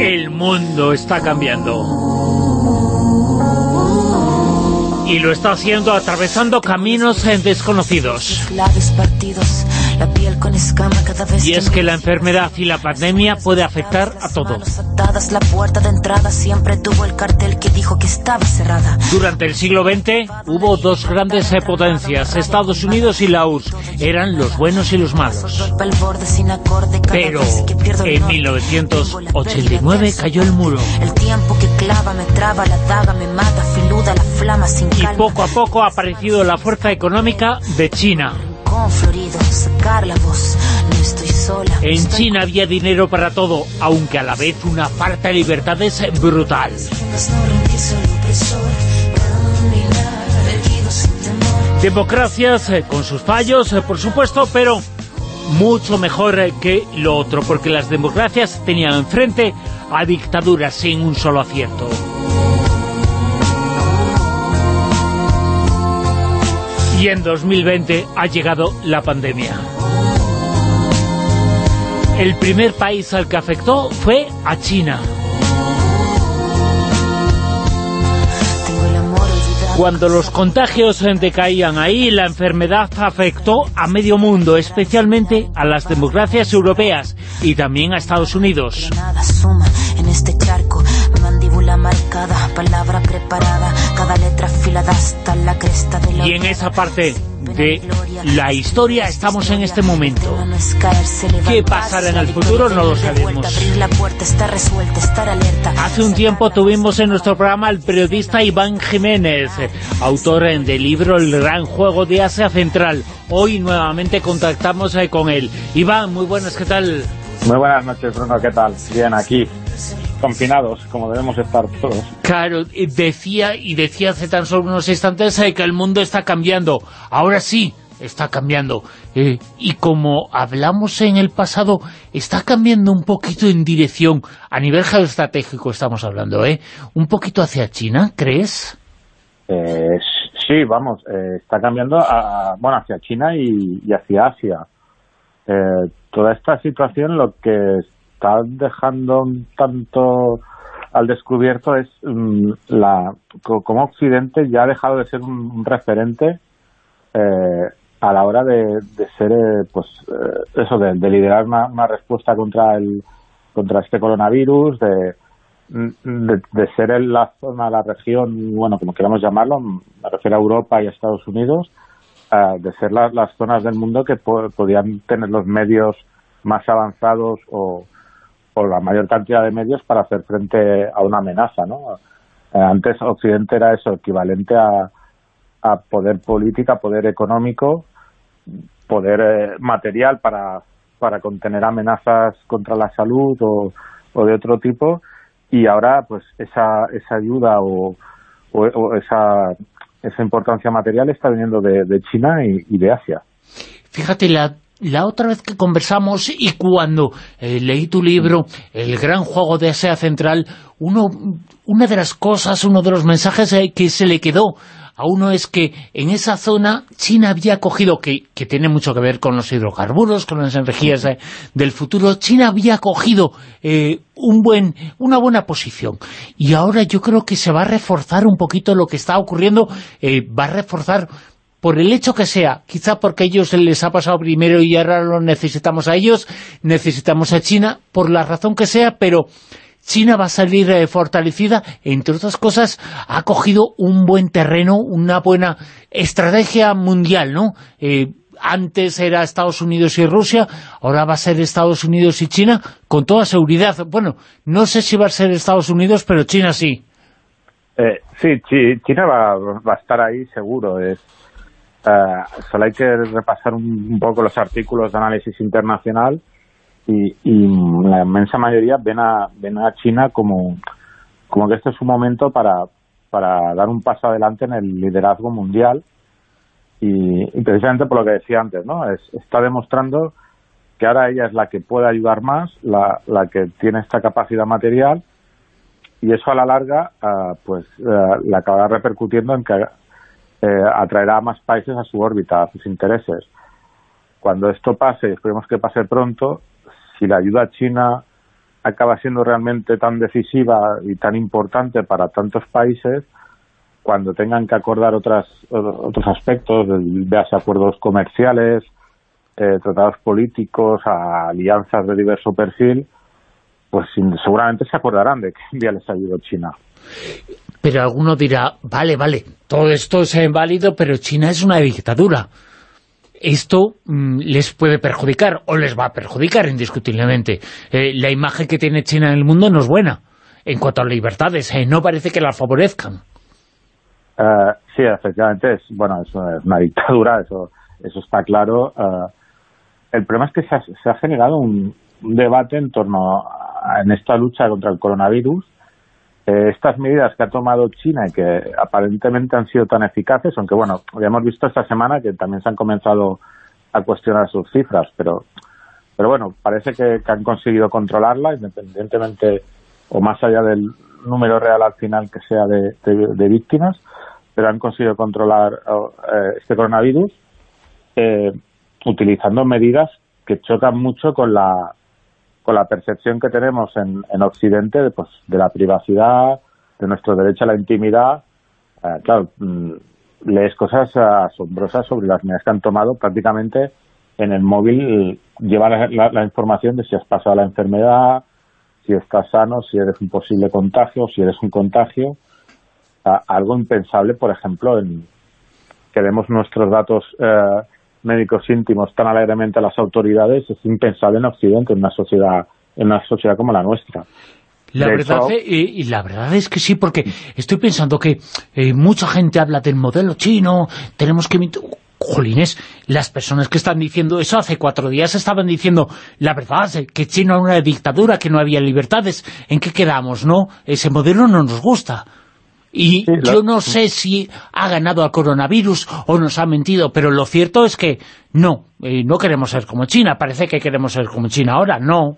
El mundo está cambiando. Y lo está haciendo atravesando caminos desconocidos. Y es que la enfermedad y la pandemia puede afectar a cerrada. Durante el siglo XX hubo dos grandes potencias, Estados Unidos y la URSS. Eran los buenos y los malos. Pero en 1989 cayó el muro. Y poco a poco ha aparecido la fuerza económica de China. En China había dinero para todo, aunque a la vez una falta de libertades brutal. Democracias eh, con sus fallos, eh, por supuesto, pero mucho mejor eh, que lo otro, porque las democracias tenían enfrente a dictaduras sin un solo acierto. Y en 2020 ha llegado la pandemia. El primer país al que afectó fue a China. Cuando los contagios decaían ahí, la enfermedad afectó a medio mundo, especialmente a las democracias europeas y también a Estados Unidos. Afilada hasta la cresta de la... Y en esa parte de la historia estamos en este momento. ¿Qué pasará en el futuro? No lo sabemos. Hace un tiempo tuvimos en nuestro programa al periodista Iván Jiménez, autor del libro El gran juego de Asia Central. Hoy nuevamente contactamos eh, con él. Iván, muy buenas, ¿qué tal? Muy buenas noches, Bruno, ¿qué tal? Bien, aquí, confinados, como debemos estar todos. Claro, decía, y decía hace tan solo unos instantes eh, que el mundo está cambiando. Ahora sí, está cambiando. Eh, y como hablamos en el pasado, está cambiando un poquito en dirección, a nivel geoestratégico estamos hablando, ¿eh? Un poquito hacia China, ¿crees? Eh, sí, vamos, está cambiando a, bueno, hacia China y, y hacia Asia. toda esta situación lo que está dejando un tanto al descubierto es mm, la cómo Occidente ya ha dejado de ser un, referente eh, a la hora de, ser eh, pues eh, eso de, liderar una, respuesta contra el contra este coronavirus de, de, ser en la zona la región bueno como queramos llamarlo me refiero a Europa y a Estados Unidos de ser las zonas del mundo que podían tener los medios más avanzados o, o la mayor cantidad de medios para hacer frente a una amenaza, ¿no? Eh, antes Occidente era eso, equivalente a, a poder política, poder económico, poder eh, material para, para contener amenazas contra la salud o, de otro tipo, y ahora pues esa, esa ayuda o, o, esa, esa importancia material está viniendo de, de China y de Asia. Fíjate, la la otra vez que conversamos y cuando eh, leí tu libro, El gran juego de Asia Central, uno, una de las cosas, uno de los mensajes eh, que se le quedó a uno es que en esa zona China había cogido, que, tiene mucho que ver con los hidrocarburos, con las energías eh, del futuro, China había cogido un buen, una buena posición. Y ahora yo creo que se va a reforzar un poquito lo que está ocurriendo, va a reforzar por el hecho que sea, quizá porque a ellos les ha pasado primero y ahora lo necesitamos a ellos, necesitamos a China, por la razón que sea, pero China va a salir eh, fortalecida, entre otras cosas, ha cogido un buen terreno, una buena estrategia mundial, ¿no? Eh, antes era Estados Unidos y Rusia, ahora va a ser Estados Unidos y China, con toda seguridad. Bueno, no sé si va a ser Estados Unidos, pero China sí. Eh, sí, China va, a estar ahí seguro. Uh, solo hay que repasar un, poco los artículos de análisis internacional y, la inmensa mayoría ven a, ven a China como, como que este es un momento para, para dar un paso adelante en el liderazgo mundial y, precisamente por lo que decía antes, ¿no? está demostrando que ahora ella es la que puede ayudar más, la, la que tiene esta capacidad material y eso a la larga uh, pues uh, le acabará repercutiendo en que eh, atraerá a más países a su órbita, a sus intereses. Cuando esto pase, y esperemos que pase pronto, si la ayuda a China acaba siendo realmente tan decisiva y tan importante para tantos países, cuando tengan que acordar otras, otros aspectos, veas acuerdos comerciales, eh, tratados políticos, alianzas de diverso perfil, pues seguramente se acordarán de que día les ayudó China. Pero alguno dirá, vale, vale, todo esto es válido, pero China es una dictadura. Esto mm, les puede perjudicar, o les va a perjudicar indiscutiblemente. Eh, la imagen que tiene China en el mundo no es buena en cuanto a libertades, eh, no parece que la favorezcan. Eh, sí, efectivamente, es, bueno, es una dictadura, eso, eso está claro. el problema es que se ha, generado un, debate en torno a en esta lucha contra el coronavirus eh, estas medidas que ha tomado China y que aparentemente han sido tan eficaces, aunque bueno, ya hemos visto esta semana que también se han comenzado a cuestionar sus cifras, pero pero bueno, parece que, han conseguido controlarla independientemente o más allá del número real al final que sea de, víctimas, pero han conseguido controlar eh, este coronavirus eh, utilizando medidas que chocan mucho con la la percepción que tenemos en, en Occidente de, pues, de la privacidad, de nuestro derecho a la intimidad. Eh, claro, mm, lees cosas asombrosas sobre las medidas que han tomado prácticamente en el móvil llevar la, información de si has pasado la enfermedad, si estás sano, si eres un posible contagio, si eres un contagio. algo impensable, por ejemplo, en que demos nuestros datos eh, médicos íntimos tan alegremente a las autoridades es impensable en Occidente, en una sociedad, en una sociedad como la nuestra. La verdad, y la verdad es que sí, porque estoy pensando que eh, mucha gente habla del modelo chino, tenemos que... Jolines, las personas que están diciendo eso hace cuatro días estaban diciendo la verdad, que China era una dictadura, que no había libertades. ¿En qué quedamos, no? Ese modelo no nos gusta. Y yo no sé si ha ganado al coronavirus o nos ha mentido, pero lo cierto es que no, eh, no queremos ser como China, parece que queremos ser como China ahora, no.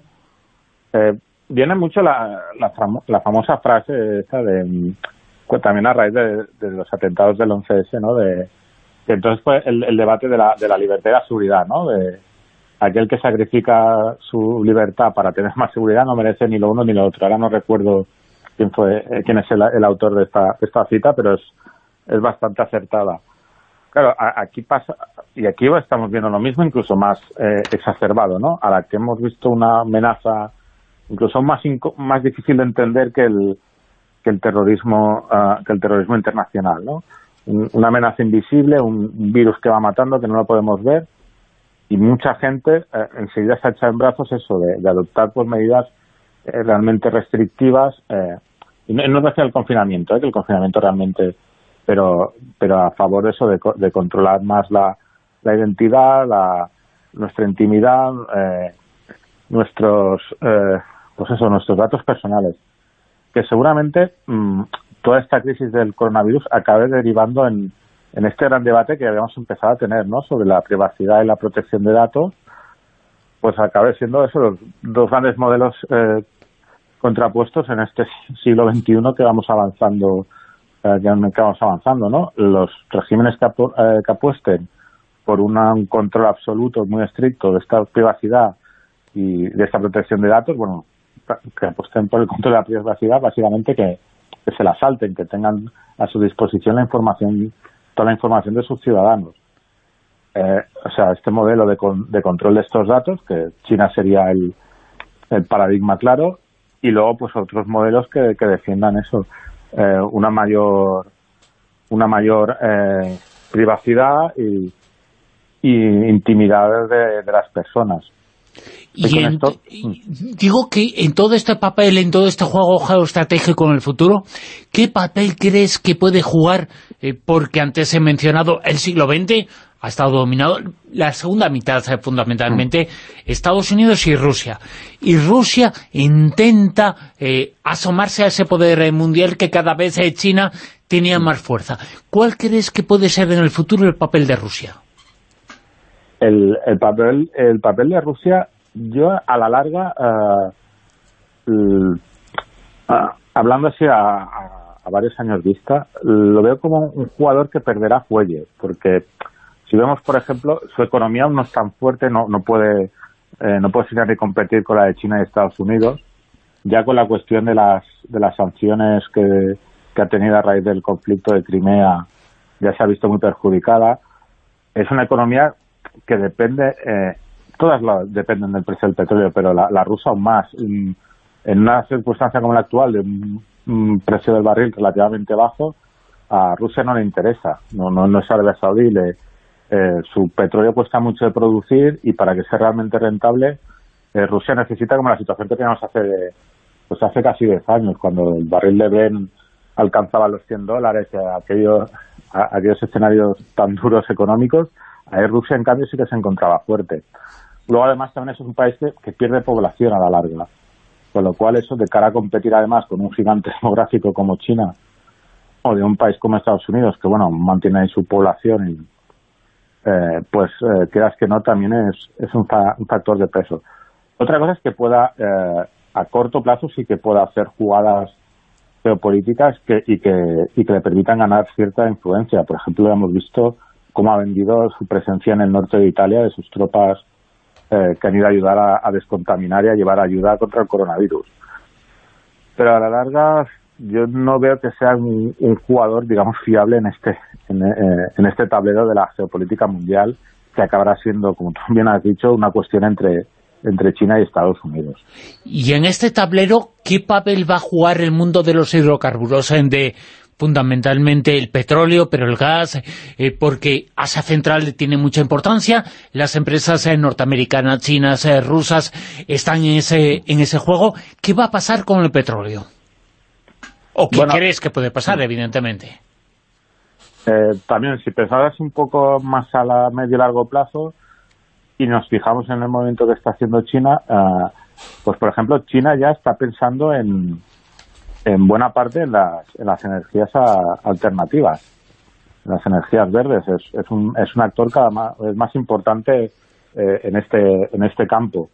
Eh, viene mucho la, la, famosa frase esa de, pues, también a raíz de, los atentados del 11S, ¿no? De, entonces fue el, el, debate de la, de la libertad y la seguridad, ¿no? De aquel que sacrifica su libertad para tener más seguridad no merece ni lo uno ni lo otro. Ahora no recuerdo quién fue eh, quién es el, autor de esta, esta cita, pero es, es bastante acertada. Claro, aquí pasa, y aquí estamos viendo lo mismo, incluso más eh, exacerbado, ¿no? A la que hemos visto una amenaza incluso más más difícil de entender que el que el terrorismo ah, que el terrorismo internacional, ¿no? una amenaza invisible, un virus que va matando que no lo podemos ver y mucha gente eh, enseguida se ha echado en brazos eso de, adoptar pues medidas realmente restrictivas y no, no el confinamiento, ¿eh? que el confinamiento realmente, pero pero a favor de eso, de, controlar más la, la identidad, la, nuestra intimidad, eh, nuestros, eh, pues eso, nuestros datos personales. Que seguramente mm, toda esta crisis del coronavirus acabe derivando en, en este gran debate que habíamos empezado a tener, ¿no? Sobre la privacidad y la protección de datos, pues acabe siendo eso, los dos grandes modelos eh, contrapuestos en este siglo XXI que vamos avanzando eh, que vamos avanzando, ¿no? Los regímenes que, eh, apuesten por un control absoluto, muy estricto de esta privacidad y de esta protección de datos, bueno, que apuesten por el control de la privacidad, básicamente que, se la salten, que tengan a su disposición la información, toda la información de sus ciudadanos. Eh, o sea, este modelo de, de control de estos datos, que China sería el, el paradigma claro, y luego pues otros modelos que, que defiendan eso, eh, una mayor una mayor eh, privacidad y, intimidad de, las personas. Y, digo que en todo este papel, en todo este juego geoestratégico en el futuro, ¿qué papel crees que puede jugar, eh, porque antes he mencionado el siglo XX, ha estado dominado, la segunda mitad fundamentalmente, Estados Unidos y Rusia. Y Rusia intenta eh, asomarse a ese poder mundial que cada vez eh, China tenía más fuerza. ¿Cuál crees que puede ser en el futuro el papel de Rusia? El, papel, el papel de Rusia, yo a la larga, hablando así a, varios años vista, lo veo como un jugador que perderá fuelle, porque si vemos, por ejemplo, su economía aún no es tan fuerte, no, no puede eh, no puede ni competir con la de China y Estados Unidos, ya con la cuestión de las, de las sanciones que, que ha tenido a raíz del conflicto de Crimea ya se ha visto muy perjudicada. Es una economía que depende, eh, todas dependen del precio del petróleo, pero la, la rusa aún más. En, una circunstancia como la actual, de un, precio del barril relativamente bajo, a Rusia no le interesa, no, no, no es Arabia Saudí, le, eh, su petróleo cuesta mucho de producir y para que sea realmente rentable, eh, Rusia necesita como la situación que teníamos hace pues hace casi 10 años, cuando el barril de Brent alcanzaba los 100 dólares, aquellos, aquellos escenarios tan duros económicos, ahí Rusia en cambio sí que se encontraba fuerte. Luego además también es un país que, pierde población a la larga, con lo cual eso de cara a competir además con un gigante demográfico como China o de un país como Estados Unidos, que bueno, mantiene ahí su población y eh, pues eh, quieras que no, también es, es un, factor de peso. Otra cosa es que pueda, eh, a corto plazo, sí que pueda hacer jugadas geopolíticas que, y, que, y que le permitan ganar cierta influencia. Por ejemplo, hemos visto cómo ha vendido su presencia en el norte de Italia de sus tropas eh, que han ido a ayudar a, descontaminar y a llevar ayuda contra el coronavirus. Pero a la larga yo no veo que sea un, jugador, digamos, fiable en este, eh, en, este tablero de la geopolítica mundial, que acabará siendo, como tú bien has dicho, una cuestión entre, entre China y Estados Unidos. Y en este tablero, ¿qué papel va a jugar el mundo de los hidrocarburos? En de fundamentalmente el petróleo, pero el gas, eh, porque Asia Central tiene mucha importancia, las empresas eh, norteamericanas, chinas, rusas están en ese, en ese juego. ¿Qué va a pasar con el petróleo? ¿O qué crees que puede pasar, evidentemente? Eh, también, si pensabas un poco más a la medio y largo plazo y nos fijamos en el movimiento que está haciendo China, eh, pues por ejemplo, China ya está pensando en, en buena parte en las, en las energías alternativas, en las energías verdes. Es, es, un, es un actor cada más, es más importante eh, en, este, en este campo.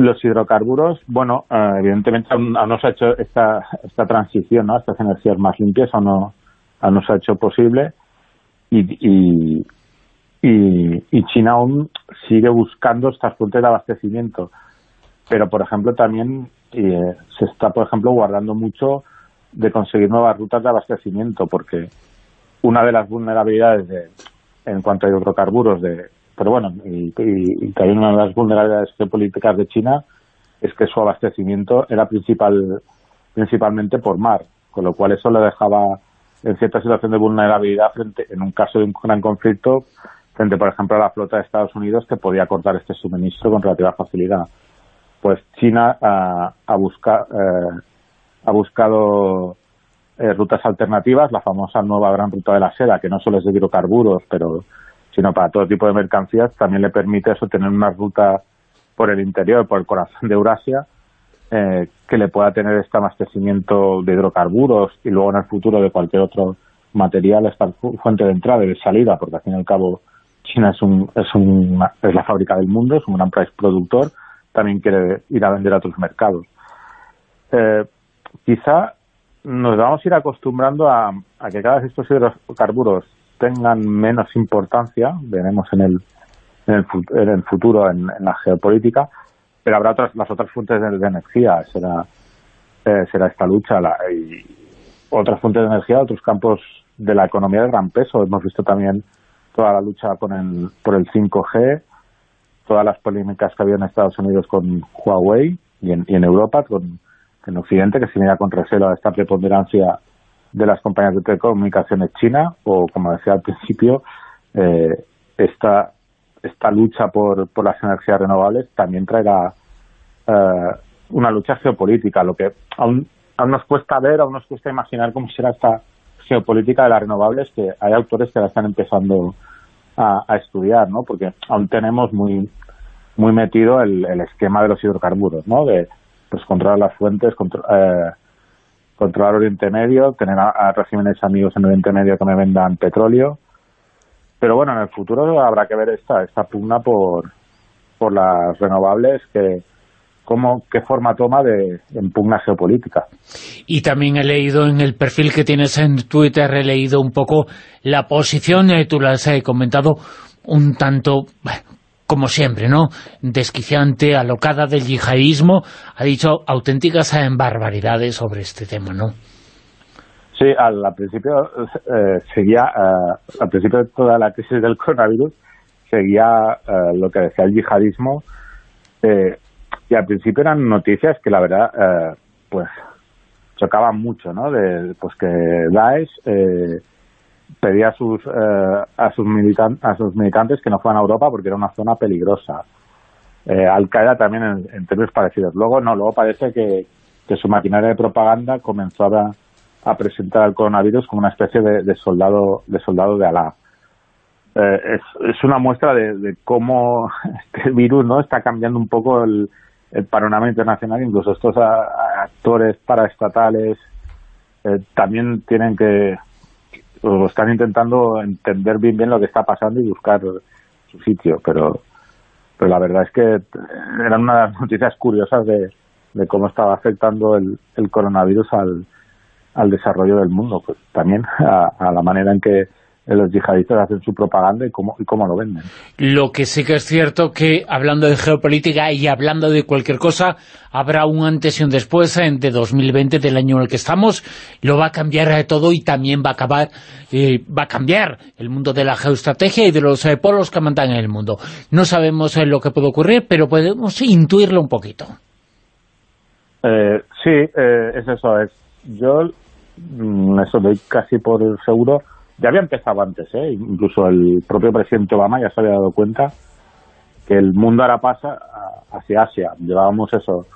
Los hidrocarburos, bueno, eh, evidentemente aún, no se ha hecho esta, esta transición ¿no? estas energías más limpias, aún no, no se ha hecho posible y, y, China aún sigue buscando estas fuentes de abastecimiento. Pero, por ejemplo, también eh, se está, por ejemplo, guardando mucho de conseguir nuevas rutas de abastecimiento, porque una de las vulnerabilidades de, en cuanto a hidrocarburos de, pero bueno, y, también una de las vulnerabilidades geopolíticas de China es que su abastecimiento era principal principalmente por mar, con lo cual eso le dejaba en cierta situación de vulnerabilidad frente en un caso de un gran conflicto frente, por ejemplo, a la flota de Estados Unidos que podía cortar este suministro con relativa facilidad. Pues China ha, eh, ha buscado eh, rutas alternativas, la famosa nueva gran ruta de la seda, que no solo es de hidrocarburos, pero sino para todo tipo de mercancías, también le permite eso tener una ruta por el interior, por el corazón de Eurasia, eh, que le pueda tener este abastecimiento de hidrocarburos y luego en el futuro de cualquier otro material, esta fuente de entrada y de salida, porque al fin y al cabo China es, un, es, un, es la fábrica del mundo, es un gran país productor, también quiere ir a vender a otros mercados. Eh, quizá nos vamos a ir acostumbrando a, a que cada vez estos hidrocarburos tengan menos importancia, veremos en el, en el, en el futuro en, la geopolítica, pero habrá otras, las otras fuentes de, energía, será, eh, será esta lucha la, y otras fuentes de energía, otros campos de la economía de gran peso. Hemos visto también toda la lucha con el, por el 5G, todas las polémicas que había en Estados Unidos con Huawei y en, y en Europa, con en Occidente, que se mira con recelo a esta preponderancia de las compañías de telecomunicaciones China o, como decía al principio, eh, esta, esta lucha por, por las energías renovables también traerá eh, una lucha geopolítica, lo que aún, aún nos cuesta ver, aún nos cuesta imaginar cómo será esta geopolítica de las renovables que hay autores que la están empezando a, estudiar, ¿no? Porque aún tenemos muy muy metido el, esquema de los hidrocarburos, ¿no? De pues controlar las fuentes, eh, controlar Oriente Medio, tener a, regímenes amigos en Oriente Medio que me vendan petróleo. Pero bueno, en el futuro habrá que ver esta, esta pugna por, por las renovables que, cómo, qué forma toma de, en pugna geopolítica. Y también he leído en el perfil que tienes en Twitter, he leído un poco la posición, eh, tú la has eh, comentado, un tanto, como siempre, ¿no?, desquiciante, alocada del yihadismo, ha dicho auténticas eh, barbaridades sobre este tema, ¿no? Sí, al, principio seguía, al principio de toda la crisis del coronavirus, seguía lo que decía el yihadismo, y al principio eran noticias que la verdad, eh, pues, chocaban mucho, ¿no? De, pues que Daesh eh, pedía a sus, eh, a, sus a sus militantes que no fueran a Europa porque era una zona peligrosa. Al-Qaeda también en, términos parecidos. Luego no, luego parece que, que su maquinaria de propaganda comenzó a, a presentar al coronavirus como una especie de, soldado de soldado de Alá. es, es una muestra de, de cómo este virus no está cambiando un poco el, el panorama internacional, incluso estos actores paraestatales eh, también tienen que, o están intentando entender bien bien lo que está pasando y buscar su sitio, pero pero la verdad es que eran unas noticias curiosas de, de cómo estaba afectando el, el coronavirus al, al desarrollo del mundo, pues también a la manera en que los yihadistas hacen su propaganda y cómo, y cómo lo venden. Lo que sí que es cierto que, hablando de geopolítica y hablando de cualquier cosa, habrá un antes y un después de 2020, del año en el que estamos, lo va a cambiar de todo y también va a acabar, eh, va a cambiar el mundo de la geoestrategia y de los eh, polos que mandan en el mundo. No sabemos eh, lo que puede ocurrir, pero podemos intuirlo un poquito. sí, es eso. Es, yo mm, eso doy casi por seguro ya había empezado antes, ¿eh? incluso el propio presidente Obama ya se había dado cuenta que el mundo ahora pasa hacia Asia. Llevábamos eso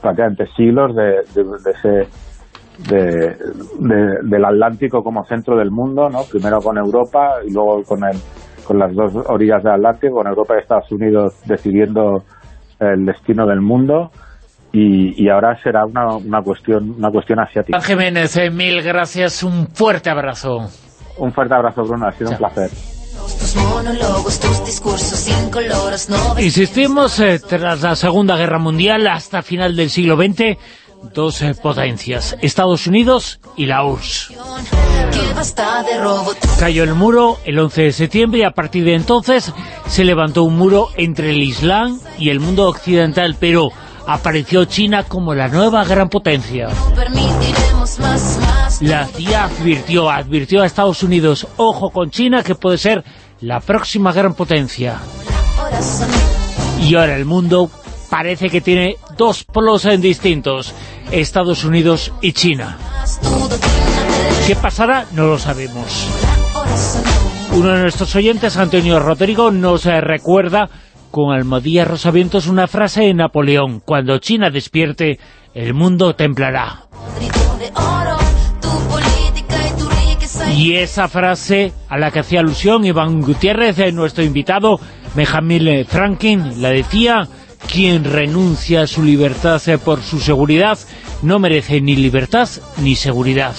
prácticamente siglos de, ese del Atlántico como centro del mundo, ¿no? primero con Europa y luego con, el, con las dos orillas del Atlántico, con Europa y Estados Unidos decidiendo el destino del mundo y, ahora será una, una, cuestión una cuestión asiática. Jiménez, eh, mil gracias, un fuerte abrazo. Un fuerte abrazo, Bruno, ha sido un placer. Insistimos, eh, tras la Segunda Guerra Mundial hasta final del siglo XX, dos eh, potencias, Estados Unidos y la URSS. Cayó el muro el 11 de septiembre y a partir de entonces se levantó un muro entre el Islam y el mundo occidental, pero apareció China como la nueva gran potencia. La CIA advirtió, advirtió a Estados Unidos, ojo con China que puede ser la próxima gran potencia. Y ahora el mundo parece que tiene dos polos distintos, Estados Unidos y China. ¿Qué pasará? No lo sabemos. Uno de nuestros oyentes, Antonio Rodrigo, nos recuerda con Almodía Rosavientos una frase de Napoleón, cuando China despierte, el mundo templará. Y esa frase a la que hacía alusión Iván Gutiérrez, eh, nuestro invitado, Benjamin Franklin, la decía, quien renuncia a su libertad eh, por su seguridad, no merece ni libertad ni seguridad.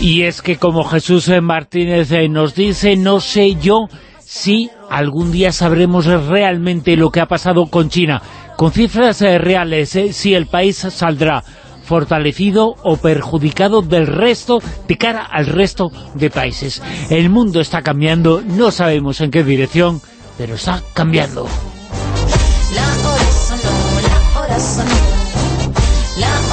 Y es que como Jesús eh, Martínez eh, nos dice, no sé yo si algún día sabremos realmente lo que ha pasado con China. Con cifras eh, reales, si el país saldrá fortalecido o perjudicado del resto, de cara al resto de países. El mundo está cambiando, no sabemos en qué dirección, pero está cambiando. La hora sonó, la hora sonó, la...